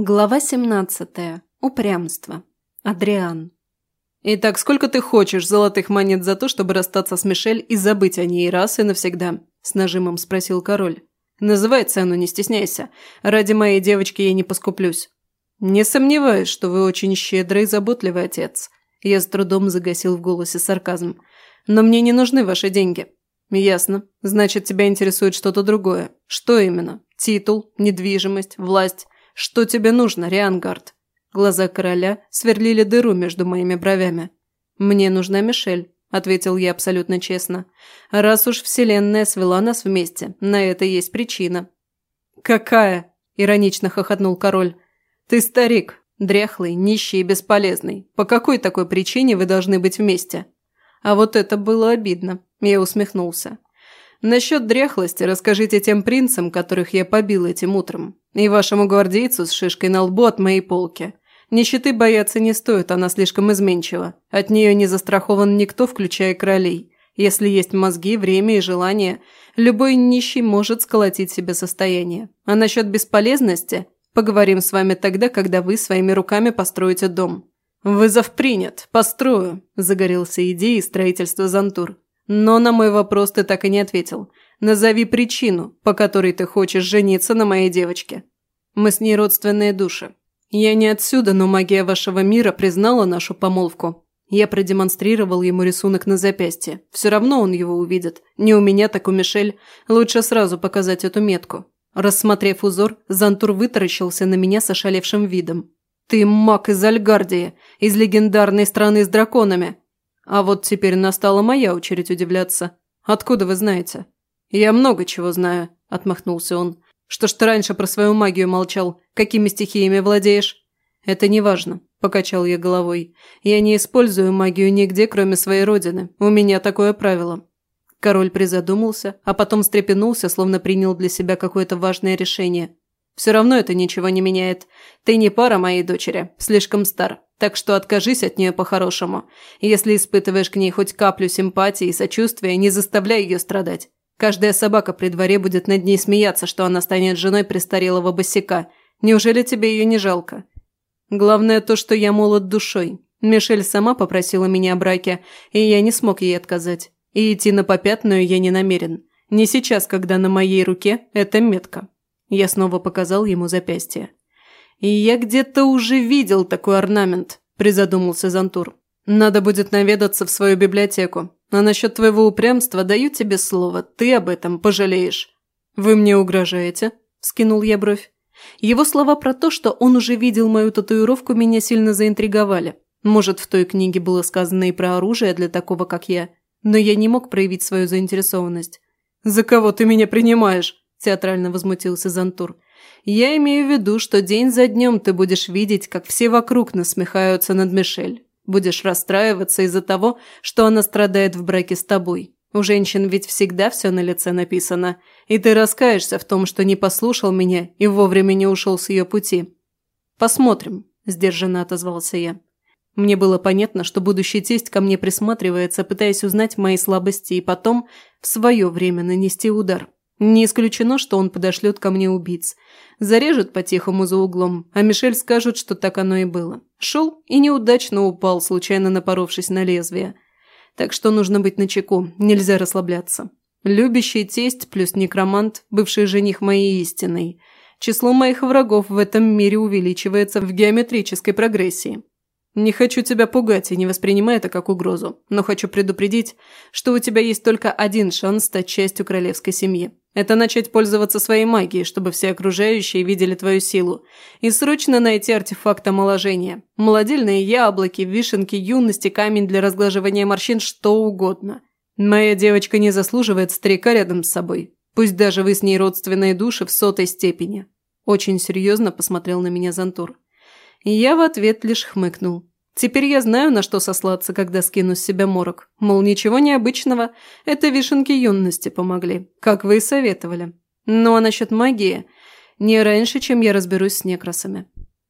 Глава 17. Упрямство. Адриан. «Итак, сколько ты хочешь золотых монет за то, чтобы расстаться с Мишель и забыть о ней раз и навсегда?» – с нажимом спросил король. «Называй цену, не стесняйся. Ради моей девочки я не поскуплюсь». «Не сомневаюсь, что вы очень щедрый и заботливый отец». Я с трудом загасил в голосе сарказм. «Но мне не нужны ваши деньги». «Ясно. Значит, тебя интересует что-то другое. Что именно? Титул, недвижимость, власть?» «Что тебе нужно, Риангард?» Глаза короля сверлили дыру между моими бровями. «Мне нужна Мишель», – ответил я абсолютно честно. «Раз уж Вселенная свела нас вместе, на это есть причина». «Какая?» – иронично хохотнул король. «Ты старик, дряхлый, нищий и бесполезный. По какой такой причине вы должны быть вместе?» А вот это было обидно. Я усмехнулся. Насчет дряхлости расскажите тем принцам, которых я побил этим утром. И вашему гвардейцу с шишкой на лбу от моей полки. Нищеты бояться не стоит, она слишком изменчива. От нее не застрахован никто, включая королей. Если есть мозги, время и желание, любой нищий может сколотить себе состояние. А насчет бесполезности поговорим с вами тогда, когда вы своими руками построите дом. «Вызов принят. Построю», – загорелся идеей строительства Зантур. Но на мой вопрос ты так и не ответил. Назови причину, по которой ты хочешь жениться на моей девочке. Мы с ней родственные души. Я не отсюда, но магия вашего мира признала нашу помолвку. Я продемонстрировал ему рисунок на запястье. Все равно он его увидит. Не у меня, так у Мишель. Лучше сразу показать эту метку. Рассмотрев узор, Зантур вытаращился на меня с ошалевшим видом. «Ты маг из Альгардии, из легендарной страны с драконами. А вот теперь настала моя очередь удивляться. Откуда вы знаете? Я много чего знаю, отмахнулся он. Что ж ты раньше про свою магию молчал? Какими стихиями владеешь? Это не важно, покачал я головой. Я не использую магию нигде, кроме своей родины. У меня такое правило. Король призадумался, а потом встрепенулся, словно принял для себя какое-то важное решение. Все равно это ничего не меняет. Ты не пара моей дочери, слишком стар. Так что откажись от нее по-хорошему. Если испытываешь к ней хоть каплю симпатии и сочувствия, не заставляй ее страдать. Каждая собака при дворе будет над ней смеяться, что она станет женой престарелого босика. Неужели тебе ее не жалко? Главное то, что я молод душой. Мишель сама попросила меня о браке, и я не смог ей отказать. И идти на попятную я не намерен. Не сейчас, когда на моей руке эта метка. Я снова показал ему запястье. «И я где-то уже видел такой орнамент», – призадумался Зантур. «Надо будет наведаться в свою библиотеку. А насчет твоего упрямства даю тебе слово, ты об этом пожалеешь». «Вы мне угрожаете?» – скинул я бровь. Его слова про то, что он уже видел мою татуировку, меня сильно заинтриговали. Может, в той книге было сказано и про оружие для такого, как я. Но я не мог проявить свою заинтересованность. «За кого ты меня принимаешь?» – театрально возмутился Зантур. Я имею в виду, что день за днем ты будешь видеть, как все вокруг насмехаются над Мишель. Будешь расстраиваться из-за того, что она страдает в браке с тобой. У женщин ведь всегда все на лице написано. И ты раскаешься в том, что не послушал меня и вовремя не ушел с ее пути. «Посмотрим», – сдержанно отозвался я. Мне было понятно, что будущий тесть ко мне присматривается, пытаясь узнать мои слабости и потом в свое время нанести удар. Не исключено, что он подошлет ко мне убийц. Зарежет по-тихому за углом, а Мишель скажет, что так оно и было. Шел и неудачно упал, случайно напоровшись на лезвие. Так что нужно быть начеку, нельзя расслабляться. Любящий тесть плюс некромант, бывший жених моей истинной. Число моих врагов в этом мире увеличивается в геометрической прогрессии. Не хочу тебя пугать и не воспринимай это как угрозу, но хочу предупредить, что у тебя есть только один шанс стать частью королевской семьи. Это начать пользоваться своей магией, чтобы все окружающие видели твою силу. И срочно найти артефакт омоложения. Молодильные яблоки, вишенки, юности, камень для разглаживания морщин, что угодно. Моя девочка не заслуживает старика рядом с собой. Пусть даже вы с ней родственные души в сотой степени. Очень серьезно посмотрел на меня Зантур. Я в ответ лишь хмыкнул. Теперь я знаю, на что сослаться, когда скину с себя морок. Мол, ничего необычного, это вишенки юности помогли, как вы и советовали. Ну а насчет магии? Не раньше, чем я разберусь с некрасами.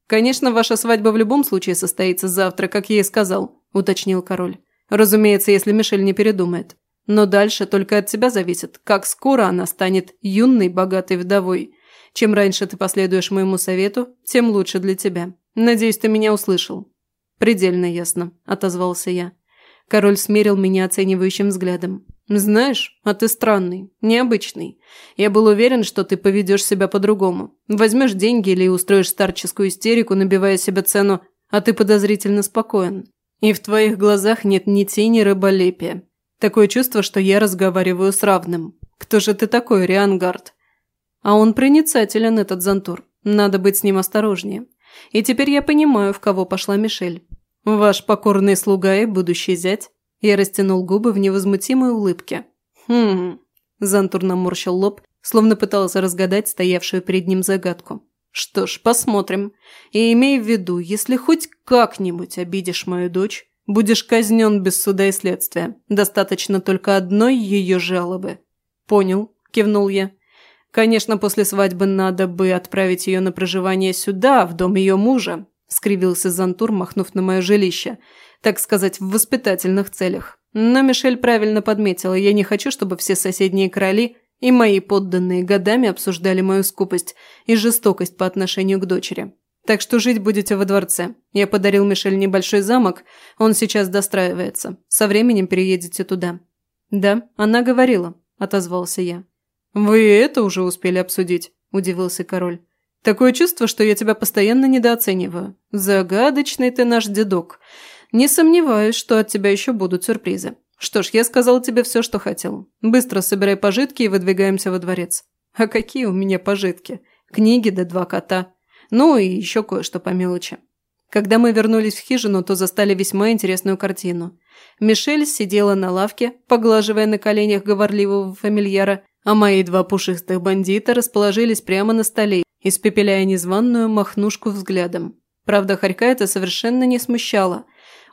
Конечно, ваша свадьба в любом случае состоится завтра, как я и сказал, уточнил король. Разумеется, если Мишель не передумает. Но дальше только от тебя зависит, как скоро она станет юной, богатой вдовой. Чем раньше ты последуешь моему совету, тем лучше для тебя. Надеюсь, ты меня услышал». «Предельно ясно», – отозвался я. Король смерил меня оценивающим взглядом. «Знаешь, а ты странный, необычный. Я был уверен, что ты поведешь себя по-другому. Возьмешь деньги или устроишь старческую истерику, набивая себе цену, а ты подозрительно спокоен. И в твоих глазах нет ни тени рыболепия. Такое чувство, что я разговариваю с равным. Кто же ты такой, Риангард?» А он проницателен, этот Зантур. Надо быть с ним осторожнее. И теперь я понимаю, в кого пошла Мишель. Ваш покорный слуга и будущий зять. Я растянул губы в невозмутимой улыбке. Хм. Зантур наморщил лоб, словно пытался разгадать стоявшую перед ним загадку. Что ж, посмотрим. И имей в виду, если хоть как-нибудь обидишь мою дочь, будешь казнен без суда и следствия. Достаточно только одной ее жалобы. Понял, кивнул я. Конечно, после свадьбы надо бы отправить ее на проживание сюда, в дом ее мужа, скривился Зантур, махнув на мое жилище. Так сказать, в воспитательных целях. Но Мишель правильно подметила, я не хочу, чтобы все соседние короли и мои подданные годами обсуждали мою скупость и жестокость по отношению к дочери. Так что жить будете во дворце. Я подарил Мишель небольшой замок, он сейчас достраивается. Со временем переедете туда». «Да, она говорила», – отозвался я. «Вы это уже успели обсудить», – удивился король. «Такое чувство, что я тебя постоянно недооцениваю. Загадочный ты наш дедок. Не сомневаюсь, что от тебя еще будут сюрпризы. Что ж, я сказал тебе все, что хотел. Быстро собирай пожитки и выдвигаемся во дворец». «А какие у меня пожитки? Книги да два кота. Ну и еще кое-что по мелочи». Когда мы вернулись в хижину, то застали весьма интересную картину. Мишель сидела на лавке, поглаживая на коленях говорливого фамильяра, а мои два пушистых бандита расположились прямо на столе, испепеляя незваную махнушку взглядом. Правда, Харька это совершенно не смущало.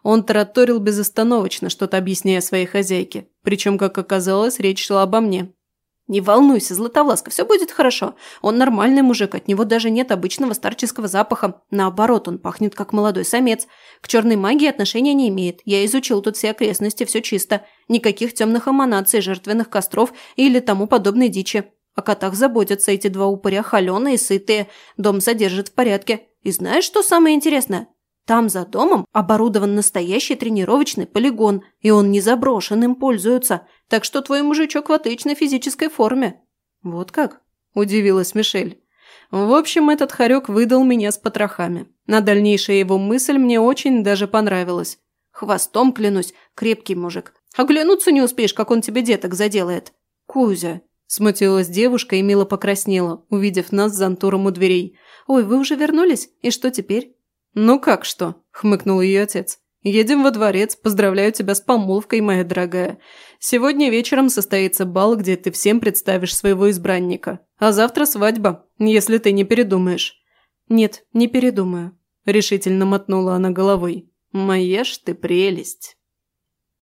Он тараторил безостановочно, что-то объясняя своей хозяйке. Причем, как оказалось, речь шла обо мне. «Не волнуйся, Златовласка, все будет хорошо. Он нормальный мужик, от него даже нет обычного старческого запаха. Наоборот, он пахнет как молодой самец. К черной магии отношения не имеет. Я изучил тут все окрестности, все чисто. Никаких темных эманаций, жертвенных костров или тому подобной дичи. О котах заботятся эти два упыря, холеные сытые. Дом содержит в порядке. И знаешь, что самое интересное? Там за домом оборудован настоящий тренировочный полигон, и он не заброшен, им пользуются. Так что твой мужичок в отличной физической форме». «Вот как?» – удивилась Мишель. В общем, этот хорек выдал меня с потрохами. На дальнейшая его мысль мне очень даже понравилась. Хвостом, клянусь, крепкий мужик. Оглянуться не успеешь, как он тебе деток заделает. Кузя. Смутилась девушка и мило покраснела, увидев нас с Антуром у дверей. «Ой, вы уже вернулись? И что теперь?» «Ну как что?» – хмыкнул ее отец. «Едем во дворец, поздравляю тебя с помолвкой, моя дорогая. Сегодня вечером состоится бал, где ты всем представишь своего избранника. А завтра свадьба, если ты не передумаешь». «Нет, не передумаю», – решительно мотнула она головой. «Моя ж ты прелесть».